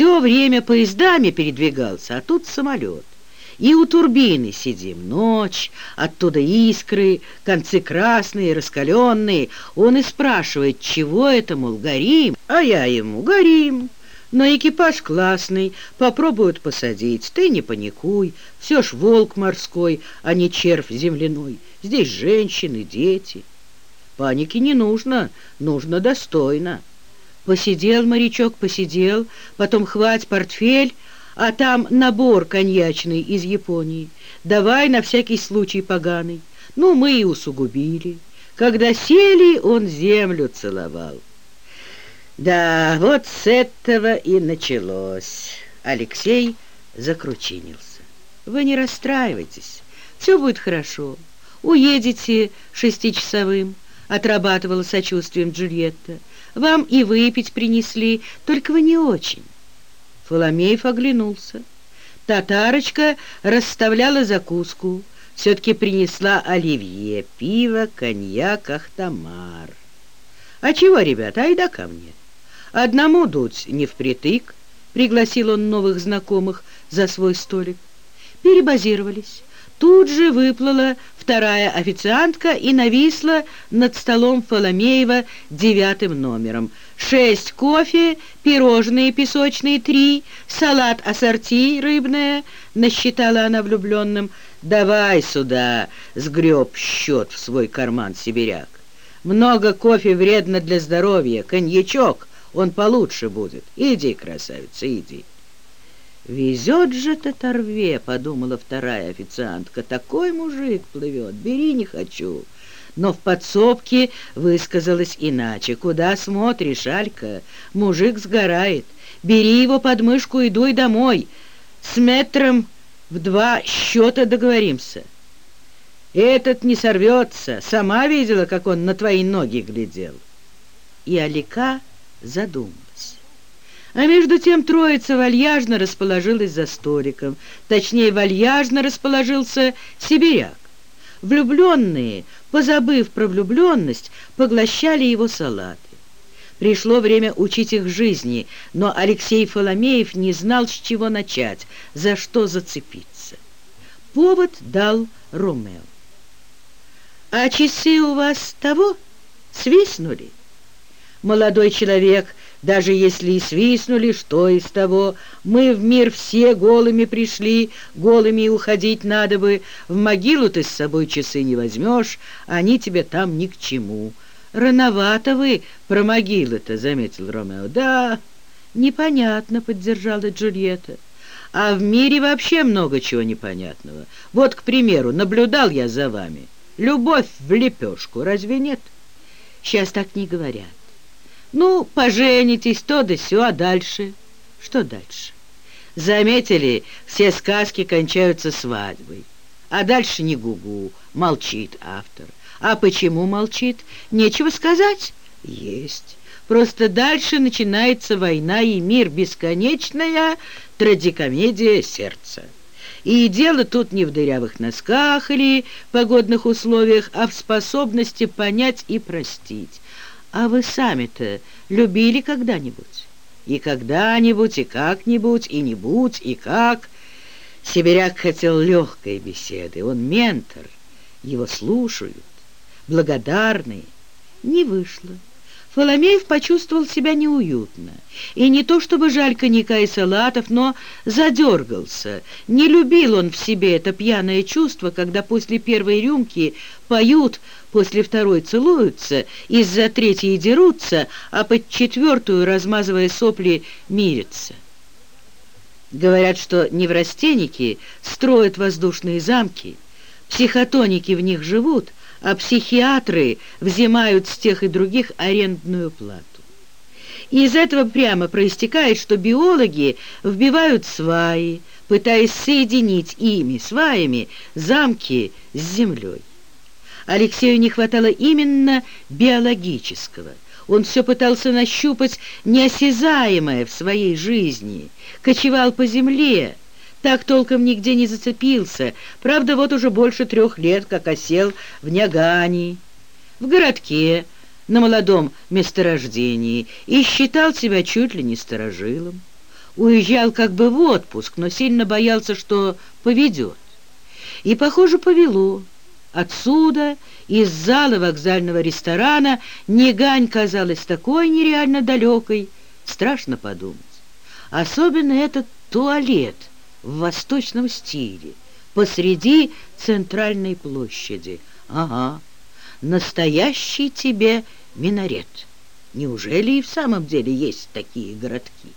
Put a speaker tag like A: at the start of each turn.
A: Все время поездами передвигался, а тут самолет. И у турбины сидим. Ночь, оттуда искры, концы красные, раскаленные. Он и спрашивает, чего это, мол, горим? А я ему, горим. Но экипаж классный, попробуют посадить. Ты не паникуй, все ж волк морской, а не червь земляной. Здесь женщины, дети. Паники не нужно, нужно достойно. Посидел морячок, посидел, потом хвать портфель, а там набор коньячный из Японии. Давай на всякий случай поганый. Ну, мы и усугубили. Когда сели, он землю целовал. Да, вот с этого и началось. Алексей закручинился. Вы не расстраивайтесь, все будет хорошо. Уедете шестичасовым, отрабатывала сочувствием Джульетта. Вам и выпить принесли, только вы не очень. Фоломеев оглянулся. Татарочка расставляла закуску. Все-таки принесла оливье, пиво, коньяк, ахтамар. А чего, ребята, айда ко мне. Одному дуть не впритык. Пригласил он новых знакомых за свой столик. Перебазировались. Тут же выплыла вторая официантка и нависла над столом Фоломеева девятым номером. Шесть кофе, пирожные песочные три, салат ассорти рыбное, насчитала она влюбленным. «Давай сюда!» — сгреб счет в свой карман сибиряк. «Много кофе вредно для здоровья, коньячок, он получше будет. Иди, красавица, иди!» «Везет же татарве», — подумала вторая официантка. «Такой мужик плывет, бери не хочу». Но в подсобке высказалась иначе. «Куда смотришь, Алька? Мужик сгорает. Бери его под мышку и дуй домой. С метром в два счета договоримся». «Этот не сорвется. Сама видела, как он на твои ноги глядел». И Алика задумалась. А между тем троица вальяжно расположилась за столиком. Точнее, вальяжно расположился сибиряк. Влюбленные, позабыв про влюбленность, поглощали его салаты. Пришло время учить их жизни, но Алексей Фоломеев не знал, с чего начать, за что зацепиться. Повод дал Ромео. «А часы у вас того свистнули?» Молодой человек даже если и свистнули, что из того? Мы в мир все голыми пришли, голыми и уходить надо бы. В могилу ты с собой часы не возьмешь, они тебе там ни к чему. Рановато вы про могилы-то, заметил Ромео. Да, непонятно, поддержала Джульетта. А в мире вообще много чего непонятного. Вот, к примеру, наблюдал я за вами. Любовь в лепешку, разве нет? Сейчас так не говорят. Ну, поженитесь, то да сё, а дальше? Что дальше? Заметили, все сказки кончаются свадьбой. А дальше не гугу, молчит автор. А почему молчит? Нечего сказать? Есть. Просто дальше начинается война и мир, бесконечная трагикомедия сердца. И дело тут не в дырявых носках или погодных условиях, а в способности понять и простить. А вы сами-то любили когда-нибудь? И когда-нибудь, и как-нибудь, и не будь, и как. Сибиряк хотел легкой беседы. Он ментор. Его слушают, благодарные. Не вышло. Фоломеев почувствовал себя неуютно. И не то чтобы жаль коньяка и салатов, но задергался. Не любил он в себе это пьяное чувство, когда после первой рюмки поют, после второй целуются, из-за третьей дерутся, а под четвертую, размазывая сопли, мирятся. Говорят, что неврастенники строят воздушные замки, психотоники в них живут — а психиатры взимают с тех и других арендную плату. И из этого прямо проистекает, что биологи вбивают сваи, пытаясь соединить ими, сваями, замки с землей. Алексею не хватало именно биологического. Он все пытался нащупать неосязаемое в своей жизни, кочевал по земле, так толком нигде не зацепился. Правда, вот уже больше трех лет, как осел в Нягани, в городке, на молодом месторождении, и считал себя чуть ли не сторожилом. Уезжал как бы в отпуск, но сильно боялся, что поведет. И, похоже, повело. Отсюда, из зала вокзального ресторана, Негань казалась такой нереально далекой, страшно подумать. Особенно этот туалет в восточном стиле, посреди центральной площади. Ага, настоящий тебе минарет. Неужели и в самом деле есть такие городки?